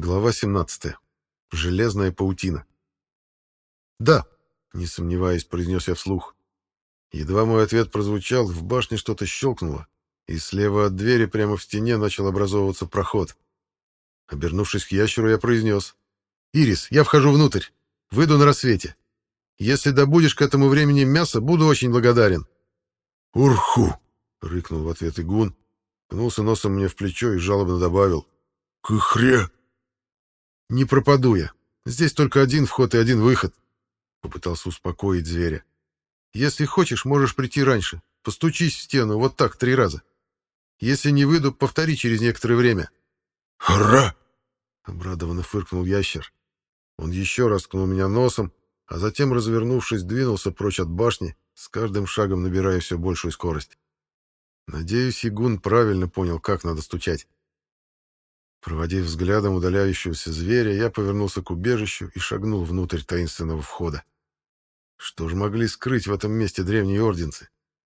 Глава 17. Железная паутина. «Да», — не сомневаясь, произнес я вслух. Едва мой ответ прозвучал, в башне что-то щелкнуло, и слева от двери прямо в стене начал образовываться проход. Обернувшись к ящеру, я произнес. «Ирис, я вхожу внутрь. Выйду на рассвете. Если добудешь к этому времени мясо, буду очень благодарен». «Урху!» — рыкнул в ответ игун, пнулся носом мне в плечо и жалобно добавил. «Кыхре!» «Не пропаду я. Здесь только один вход и один выход», — попытался успокоить зверя. «Если хочешь, можешь прийти раньше. Постучись в стену вот так три раза. Если не выйду, повтори через некоторое время». «Хра!» — обрадованно фыркнул ящер. Он еще раз ткнул меня носом, а затем, развернувшись, двинулся прочь от башни, с каждым шагом набирая все большую скорость. Надеюсь, Игун правильно понял, как надо стучать. Проводив взглядом удаляющегося зверя, я повернулся к убежищу и шагнул внутрь таинственного входа. Что же могли скрыть в этом месте древние орденцы?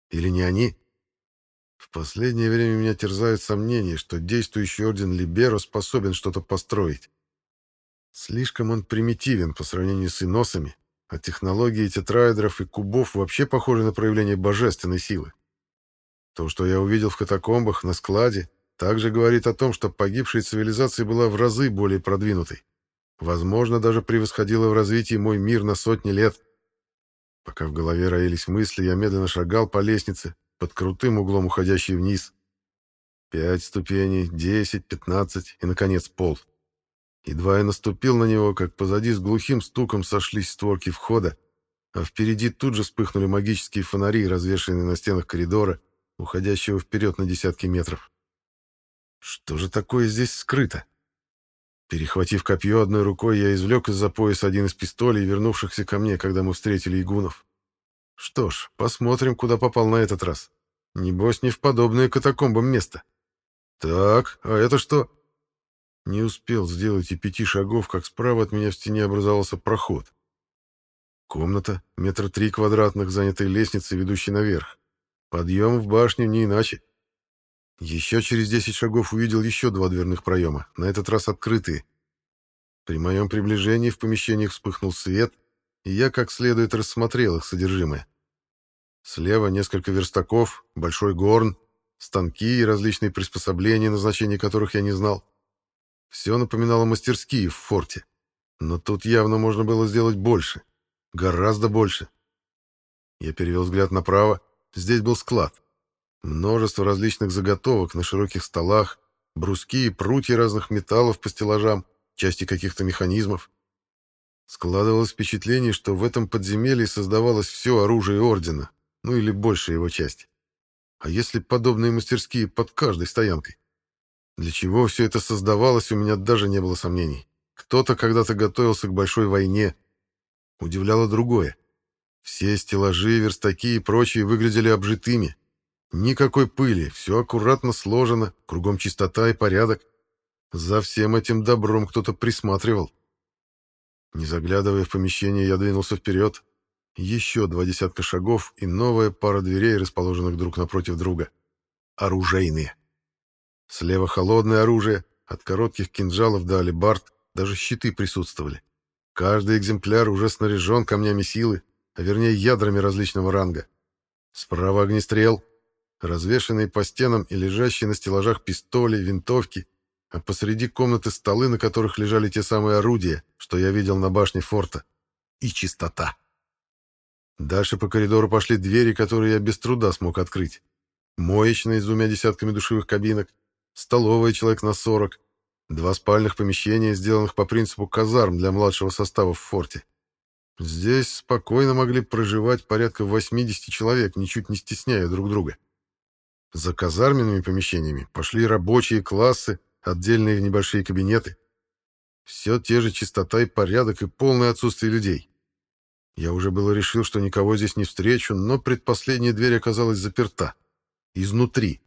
Или не они? В последнее время меня терзают сомнения, что действующий орден Либеро способен что-то построить. Слишком он примитивен по сравнению с иносами, а технологии тетраэдров и кубов вообще похожи на проявление божественной силы. То, что я увидел в катакомбах, на складе, также говорит о том, что погибшая цивилизация была в разы более продвинутой. Возможно, даже превосходила в развитии мой мир на сотни лет. Пока в голове роились мысли, я медленно шагал по лестнице, под крутым углом уходящей вниз. Пять ступеней, десять, пятнадцать и, наконец, пол. Едва я наступил на него, как позади с глухим стуком сошлись створки входа, а впереди тут же вспыхнули магические фонари, развешанные на стенах коридора, уходящего вперед на десятки метров. Что же такое здесь скрыто? Перехватив копье одной рукой, я извлек из-за пояса один из пистолей, вернувшихся ко мне, когда мы встретили игунов. Что ж, посмотрим, куда попал на этот раз. Небось, не в подобное катакомбам место. Так, а это что? Не успел сделать и пяти шагов, как справа от меня в стене образовался проход. Комната, метра три квадратных, занятой лестницей, ведущей наверх. Подъем в башню не иначе. Еще через десять шагов увидел еще два дверных проема, на этот раз открытые. При моем приближении в помещениях вспыхнул свет, и я как следует рассмотрел их содержимое. Слева несколько верстаков, большой горн, станки и различные приспособления, назначения которых я не знал. Все напоминало мастерские в форте. Но тут явно можно было сделать больше. Гораздо больше. Я перевел взгляд направо. Здесь был склад. Множество различных заготовок на широких столах, бруски и прутья разных металлов по стеллажам, части каких-то механизмов. Складывалось впечатление, что в этом подземелье создавалось все оружие Ордена, ну или большая его часть. А если подобные мастерские под каждой стоянкой? Для чего все это создавалось, у меня даже не было сомнений. Кто-то когда-то готовился к большой войне. Удивляло другое. Все стеллажи, верстаки и прочие выглядели обжитыми, Никакой пыли, все аккуратно сложено, кругом чистота и порядок. За всем этим добром кто-то присматривал. Не заглядывая в помещение, я двинулся вперед. Еще два десятка шагов и новая пара дверей, расположенных друг напротив друга. Оружейные. Слева холодное оружие, от коротких кинжалов до алебард, даже щиты присутствовали. Каждый экземпляр уже снаряжен камнями силы, а вернее ядрами различного ранга. Справа огнестрел, развешанные по стенам и лежащие на стеллажах пистоли, винтовки, а посреди комнаты столы, на которых лежали те самые орудия, что я видел на башне форта. И чистота. Дальше по коридору пошли двери, которые я без труда смог открыть. Моечная с двумя десятками душевых кабинок, столовая человек на сорок, два спальных помещения, сделанных по принципу казарм для младшего состава в форте. Здесь спокойно могли проживать порядка 80 человек, ничуть не стесняя друг друга. За казарменными помещениями пошли рабочие классы, отдельные небольшие кабинеты. Все те же чистота и порядок и полное отсутствие людей. Я уже было решил, что никого здесь не встречу, но предпоследняя дверь оказалась заперта. Изнутри.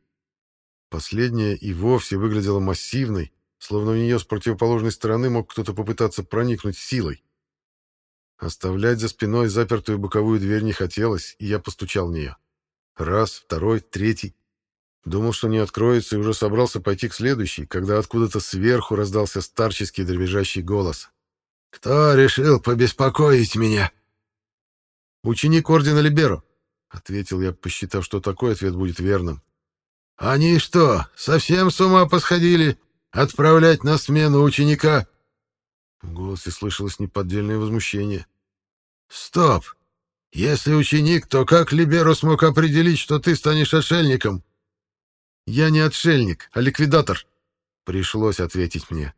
Последняя и вовсе выглядела массивной, словно в нее с противоположной стороны мог кто-то попытаться проникнуть силой. Оставлять за спиной запертую боковую дверь не хотелось, и я постучал в нее. Раз, второй, третий. Думал, что не откроется, и уже собрался пойти к следующей, когда откуда-то сверху раздался старческий дребезжащий голос. «Кто решил побеспокоить меня?» «Ученик Ордена Либеро», — ответил я, посчитав, что такой ответ будет верным. «Они что, совсем с ума посходили? Отправлять на смену ученика?» В голосе слышалось неподдельное возмущение. «Стоп! Если ученик, то как Либеру смог определить, что ты станешь отшельником?» «Я не отшельник, а ликвидатор», — пришлось ответить мне.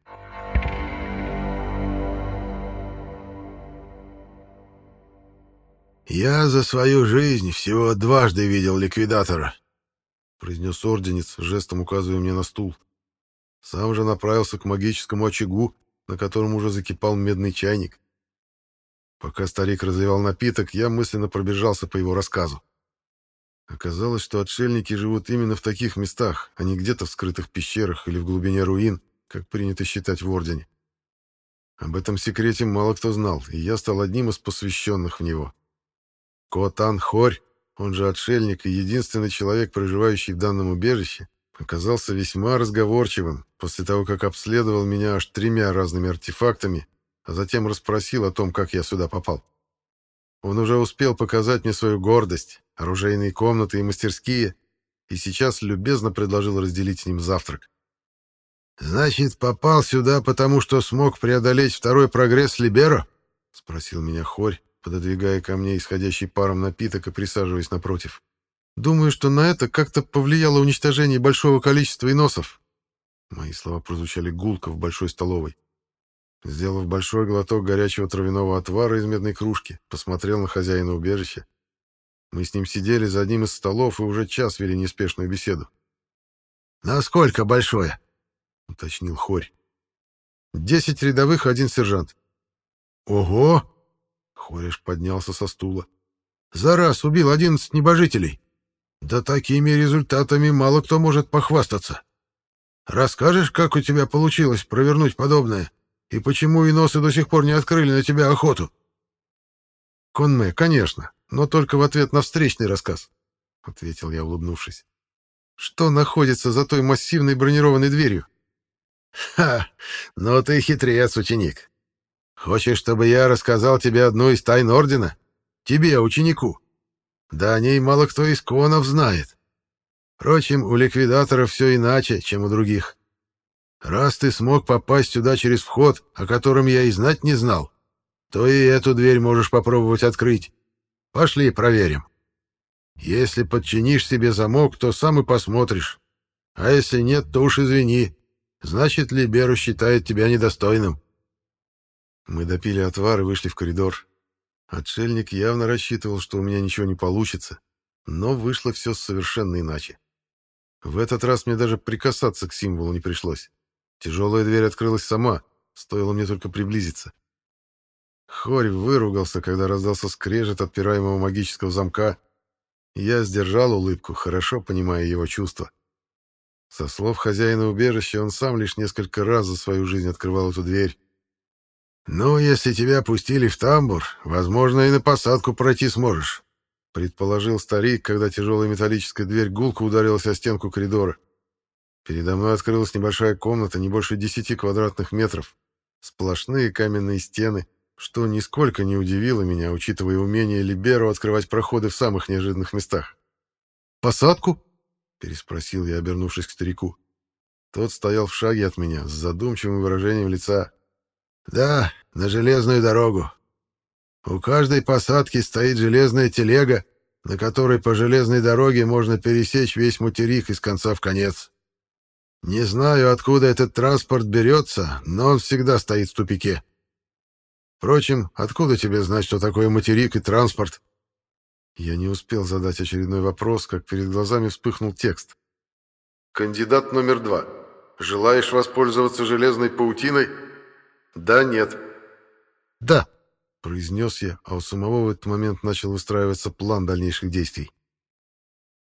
«Я за свою жизнь всего дважды видел ликвидатора», — произнес орденец, жестом указывая мне на стул. Сам же направился к магическому очагу, на котором уже закипал медный чайник. Пока старик разливал напиток, я мысленно пробежался по его рассказу. Оказалось, что отшельники живут именно в таких местах, а не где-то в скрытых пещерах или в глубине руин, как принято считать в Ордене. Об этом секрете мало кто знал, и я стал одним из посвященных в него. Котан Хорь, он же отшельник и единственный человек, проживающий в данном убежище, оказался весьма разговорчивым после того, как обследовал меня аж тремя разными артефактами, а затем расспросил о том, как я сюда попал. Он уже успел показать мне свою гордость, оружейные комнаты и мастерские, и сейчас любезно предложил разделить с ним завтрак. «Значит, попал сюда, потому что смог преодолеть второй прогресс Либеро?» — спросил меня Хорь, пододвигая ко мне исходящий паром напиток и присаживаясь напротив. «Думаю, что на это как-то повлияло уничтожение большого количества иносов». Мои слова прозвучали гулко в большой столовой. Сделав большой глоток горячего травяного отвара из медной кружки, посмотрел на хозяина убежища. Мы с ним сидели за одним из столов и уже час вели неспешную беседу. «Насколько большое?» — уточнил Хорь. «Десять рядовых, один сержант». «Ого!» Хореш поднялся со стула. «За раз убил одиннадцать небожителей. Да такими результатами мало кто может похвастаться. Расскажешь, как у тебя получилось провернуть подобное, и почему иносы до сих пор не открыли на тебя охоту?» «Конме, конечно, но только в ответ на встречный рассказ», — ответил я, улыбнувшись. «Что находится за той массивной бронированной дверью?» «Ха! Ну ты хитрец, ученик. Хочешь, чтобы я рассказал тебе одну из тайн Ордена? Тебе, ученику. Да о ней мало кто из конов знает. Впрочем, у ликвидаторов все иначе, чем у других. Раз ты смог попасть сюда через вход, о котором я и знать не знал, то и эту дверь можешь попробовать открыть. Пошли, проверим. Если подчинишь себе замок, то сам и посмотришь. А если нет, то уж извини. Значит, Либеру считает тебя недостойным. Мы допили отвар и вышли в коридор. Отшельник явно рассчитывал, что у меня ничего не получится, но вышло все совершенно иначе. В этот раз мне даже прикасаться к символу не пришлось. Тяжелая дверь открылась сама, стоило мне только приблизиться. Хорь выругался, когда раздался скрежет отпираемого магического замка. Я сдержал улыбку, хорошо понимая его чувства. Со слов хозяина убежища, он сам лишь несколько раз за свою жизнь открывал эту дверь, «Ну, если тебя пустили в тамбур, возможно, и на посадку пройти сможешь», — предположил старик, когда тяжелая металлическая дверь гулко ударилась о стенку коридора. Передо мной открылась небольшая комната, не больше десяти квадратных метров. Сплошные каменные стены, что нисколько не удивило меня, учитывая умение Либеру открывать проходы в самых неожиданных местах. «Посадку?» — переспросил я, обернувшись к старику. Тот стоял в шаге от меня, с задумчивым выражением лица. Да, на железную дорогу. У каждой посадки стоит железная телега, на которой по железной дороге можно пересечь весь материк из конца в конец. Не знаю, откуда этот транспорт берется, но он всегда стоит в тупике. Впрочем, откуда тебе знать, что такое материк и транспорт? Я не успел задать очередной вопрос, как перед глазами вспыхнул текст. Кандидат номер два. Желаешь воспользоваться железной паутиной? «Да, нет». «Да», — произнес я, а у самого в этот момент начал выстраиваться план дальнейших действий.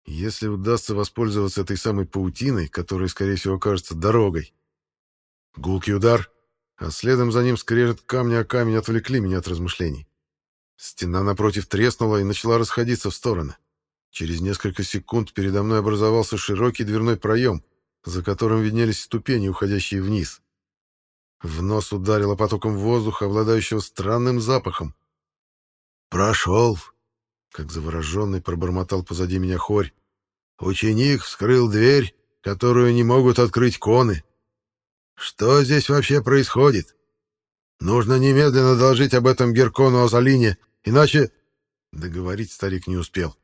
Если удастся воспользоваться этой самой паутиной, которая, скорее всего, окажется дорогой. Гулкий удар, а следом за ним скрежет камня о камень отвлекли меня от размышлений. Стена напротив треснула и начала расходиться в стороны. Через несколько секунд передо мной образовался широкий дверной проем, за которым виднелись ступени, уходящие вниз. В нос ударило потоком воздуха, обладающего странным запахом. «Прошел!» — как завороженный пробормотал позади меня хорь. «Ученик вскрыл дверь, которую не могут открыть коны. Что здесь вообще происходит? Нужно немедленно доложить об этом Геркону Азалине, иначе...» Договорить старик не успел.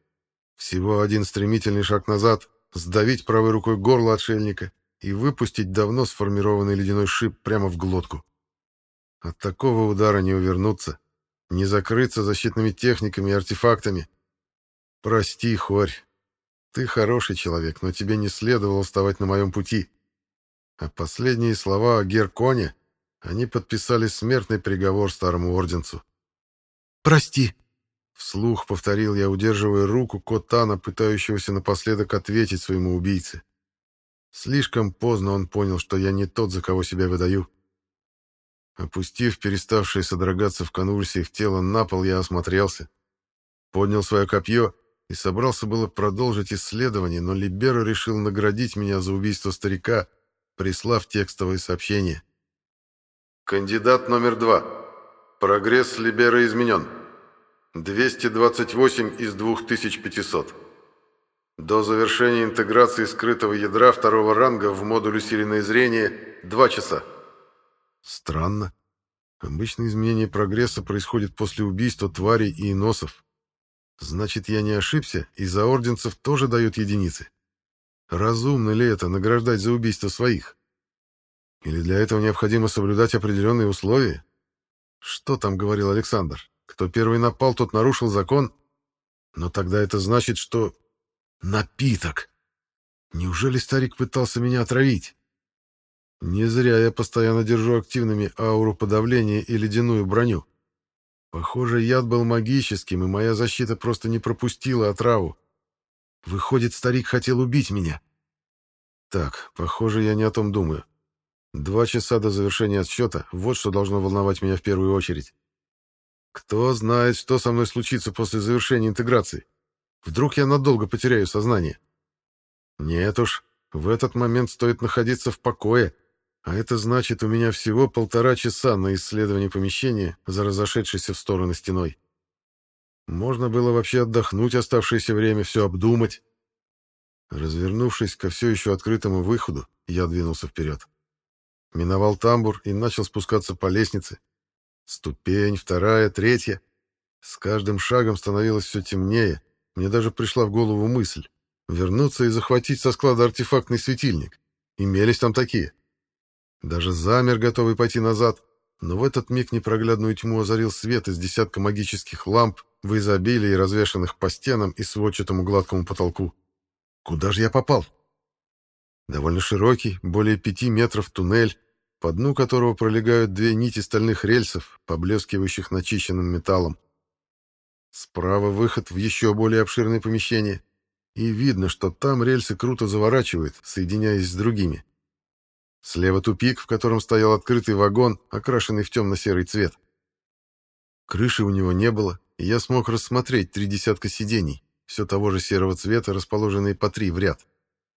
Всего один стремительный шаг назад, сдавить правой рукой горло отшельника и выпустить давно сформированный ледяной шип прямо в глотку. От такого удара не увернуться, не закрыться защитными техниками и артефактами. Прости, Хорь, ты хороший человек, но тебе не следовало вставать на моем пути. А последние слова о Герконе, они подписали смертный приговор старому орденцу. «Прости», Вслух повторил я, удерживая руку Котана, пытающегося напоследок ответить своему убийце. Слишком поздно он понял, что я не тот, за кого себя выдаю. Опустив переставшее содрогаться в конвульсиях тело на пол, я осмотрелся. Поднял свое копье и собрался было продолжить исследование, но Либеро решил наградить меня за убийство старика, прислав текстовое сообщение. «Кандидат номер два. Прогресс Либера изменен». 228 из 2500. До завершения интеграции скрытого ядра второго ранга в модуль усиленное зрение 2 часа. Странно. Обычно изменение прогресса происходит после убийства тварей и иносов. Значит, я не ошибся, и за орденцев тоже дают единицы. Разумно ли это награждать за убийство своих? Или для этого необходимо соблюдать определенные условия? Что там говорил Александр? Кто первый напал, тот нарушил закон. Но тогда это значит, что... Напиток! Неужели старик пытался меня отравить? Не зря я постоянно держу активными ауру подавления и ледяную броню. Похоже, яд был магическим, и моя защита просто не пропустила отраву. Выходит, старик хотел убить меня. Так, похоже, я не о том думаю. Два часа до завершения отсчета — вот что должно волновать меня в первую очередь. Кто знает, что со мной случится после завершения интеграции. Вдруг я надолго потеряю сознание. Нет уж, в этот момент стоит находиться в покое, а это значит, у меня всего полтора часа на исследование помещения за разошедшейся в стороны стеной. Можно было вообще отдохнуть оставшееся время, все обдумать. Развернувшись ко все еще открытому выходу, я двинулся вперед. Миновал тамбур и начал спускаться по лестнице, Ступень, вторая, третья. С каждым шагом становилось все темнее. Мне даже пришла в голову мысль вернуться и захватить со склада артефактный светильник. Имелись там такие. Даже замер, готовый пойти назад. Но в этот миг непроглядную тьму озарил свет из десятка магических ламп в изобилии, развешанных по стенам и сводчатому гладкому потолку. Куда же я попал? Довольно широкий, более пяти метров туннель, по дну которого пролегают две нити стальных рельсов, поблескивающих начищенным металлом. Справа выход в еще более обширное помещение, и видно, что там рельсы круто заворачивают, соединяясь с другими. Слева тупик, в котором стоял открытый вагон, окрашенный в темно-серый цвет. Крыши у него не было, и я смог рассмотреть три десятка сидений, все того же серого цвета, расположенные по три в ряд,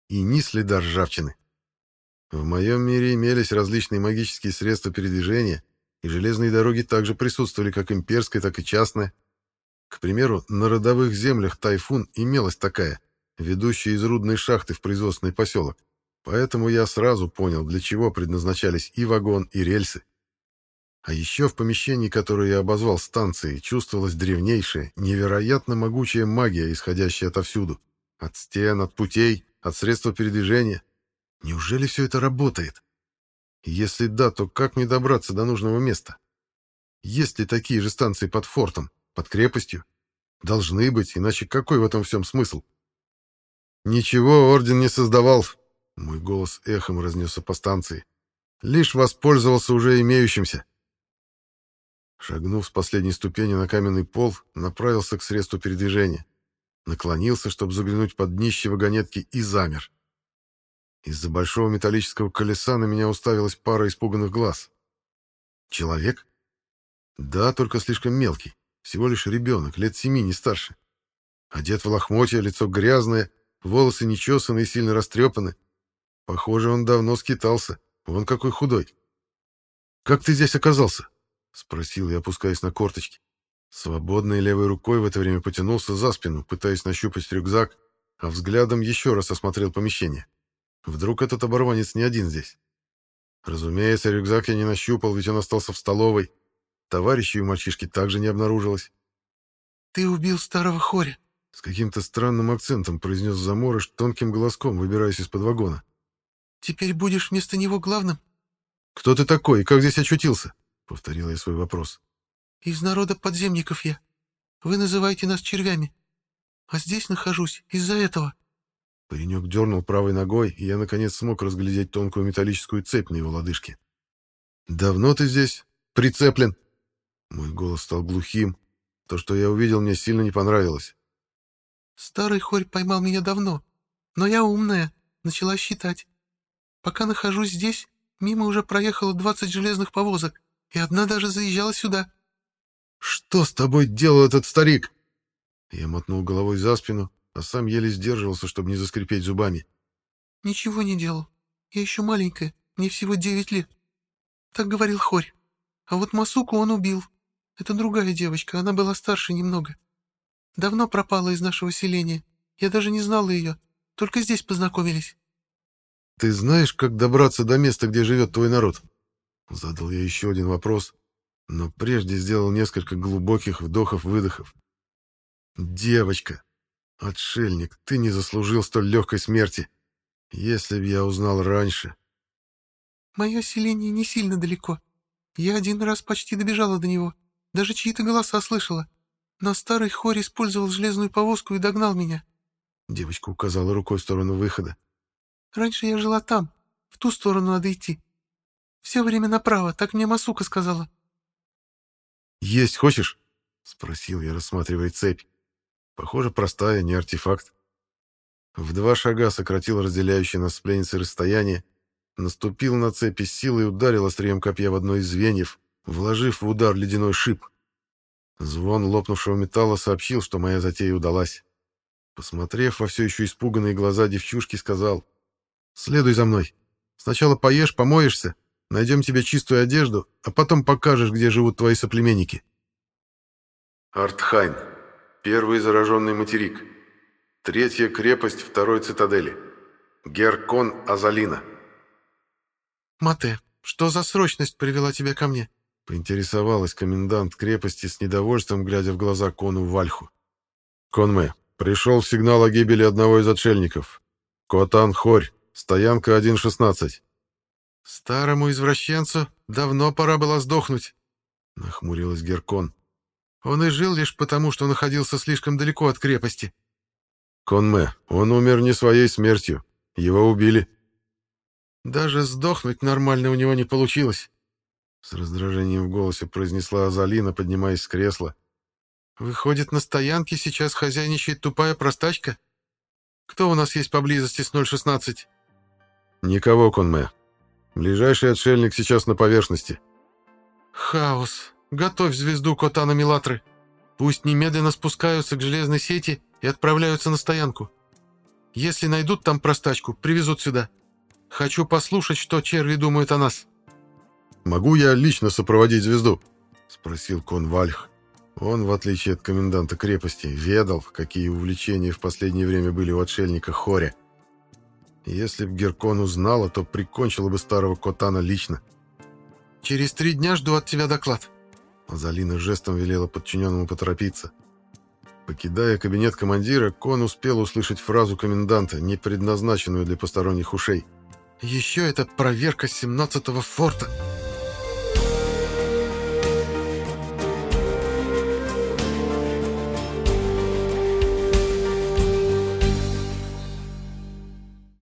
и ни следа ржавчины. В моем мире имелись различные магические средства передвижения, и железные дороги также присутствовали как имперская, так и частная. К примеру, на родовых землях Тайфун имелась такая, ведущая из рудной шахты в производственный поселок. Поэтому я сразу понял, для чего предназначались и вагон, и рельсы. А еще в помещении, которое я обозвал станцией, чувствовалась древнейшая, невероятно могучая магия, исходящая отовсюду. От стен, от путей, от средства передвижения. Неужели все это работает? Если да, то как мне добраться до нужного места? Есть ли такие же станции под фортом, под крепостью? Должны быть, иначе какой в этом всем смысл? Ничего орден не создавал. Мой голос эхом разнесся по станции. Лишь воспользовался уже имеющимся. Шагнув с последней ступени на каменный пол, направился к средству передвижения. Наклонился, чтобы заглянуть под днище вагонетки, и замер. Из-за большого металлического колеса на меня уставилась пара испуганных глаз. Человек? Да, только слишком мелкий. Всего лишь ребенок, лет семи, не старше. Одет в лохмотья, лицо грязное, волосы нечесаны и сильно растрепаны. Похоже, он давно скитался. Вон какой худой. «Как ты здесь оказался?» — спросил я, опускаясь на корточки. Свободной левой рукой в это время потянулся за спину, пытаясь нащупать рюкзак, а взглядом еще раз осмотрел помещение. Вдруг этот оборванец не один здесь? Разумеется, рюкзак я не нащупал, ведь он остался в столовой. Товарищей у мальчишки также не обнаружилось. «Ты убил старого Хоря», — с каким-то странным акцентом произнес Заморыш тонким голоском, выбираясь из-под вагона. «Теперь будешь вместо него главным?» «Кто ты такой и как здесь очутился?» — повторил я свой вопрос. «Из народа подземников я. Вы называете нас червями. А здесь нахожусь из-за этого». Паренек дернул правой ногой, и я, наконец, смог разглядеть тонкую металлическую цепь на его лодыжке. «Давно ты здесь? Прицеплен?» Мой голос стал глухим. То, что я увидел, мне сильно не понравилось. «Старый хорь поймал меня давно, но я умная, начала считать. Пока нахожусь здесь, мимо уже проехало двадцать железных повозок, и одна даже заезжала сюда». «Что с тобой делал этот старик?» Я мотнул головой за спину, а сам еле сдерживался, чтобы не заскрипеть зубами. «Ничего не делал. Я еще маленькая, мне всего девять лет. Так говорил Хорь. А вот Масуку он убил. Это другая девочка, она была старше немного. Давно пропала из нашего селения. Я даже не знала ее. Только здесь познакомились». «Ты знаешь, как добраться до места, где живет твой народ?» Задал я еще один вопрос, но прежде сделал несколько глубоких вдохов-выдохов. «Девочка! Отшельник, ты не заслужил столь легкой смерти. Если б я узнал раньше. Мое селение не сильно далеко. Я один раз почти добежала до него. Даже чьи-то голоса слышала. Но старый хор использовал железную повозку и догнал меня. Девочка указала рукой в сторону выхода. Раньше я жила там. В ту сторону надо идти. Все время направо, так мне Масука сказала. «Есть хочешь?» — спросил я, рассматривая цепь. Похоже, простая, не артефакт. В два шага сократил разделяющее нас с пленницей расстояние, наступил на цепи силой и ударил острием копья в одно из звеньев, вложив в удар ледяной шип. Звон лопнувшего металла сообщил, что моя затея удалась. Посмотрев во все еще испуганные глаза девчушки, сказал, «Следуй за мной. Сначала поешь, помоешься, найдем тебе чистую одежду, а потом покажешь, где живут твои соплеменники». Артхайн. Первый зараженный материк. Третья крепость второй цитадели. Геркон Азалина. «Мате, что за срочность привела тебя ко мне?» Поинтересовалась комендант крепости с недовольством, глядя в глаза Кону Вальху. «Конме, пришел сигнал о гибели одного из отшельников. Котан Хорь, стоянка 1.16». «Старому извращенцу давно пора было сдохнуть», — нахмурилась Геркон. Он и жил лишь потому, что находился слишком далеко от крепости. Конме, он умер не своей смертью. Его убили. Даже сдохнуть нормально у него не получилось. С раздражением в голосе произнесла Азалина, поднимаясь с кресла. Выходит, на стоянке сейчас хозяйничает тупая простачка? Кто у нас есть поблизости с 016? Никого, Конме. Ближайший отшельник сейчас на поверхности. Хаос. Готовь звезду Котана Милатры. Пусть немедленно спускаются к железной сети и отправляются на стоянку. Если найдут там простачку, привезут сюда. Хочу послушать, что черви думают о нас». «Могу я лично сопроводить звезду?» — спросил кон Вальх. Он, в отличие от коменданта крепости, ведал, какие увлечения в последнее время были у отшельника Хоря. Если б Геркон узнала, то прикончила бы старого Котана лично. «Через три дня жду от тебя доклад», Залина жестом велела подчиненному поторопиться. Покидая кабинет командира, Кон успел услышать фразу коменданта, не предназначенную для посторонних ушей. «Еще это проверка 17-го форта!»